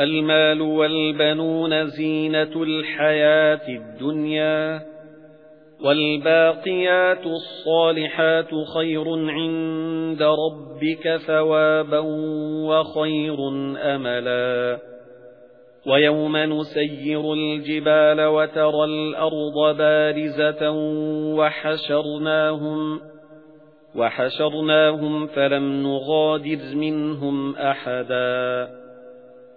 المال والبنون زينة الحياة الدنيا والباقيات الصالحات خير عند ربك ثوابا وخير أملا. ويوم نسير الجبال وترى الأرض بارزة وحشرناهم وحشرناهم فلم نغادر منهم أحدا.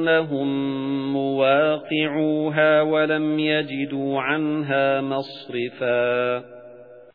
أَنَّهُم مُّوَاقِعُوهَا وَلَمْ يَجِدُوا عَنْهَا مَصْرِفًا.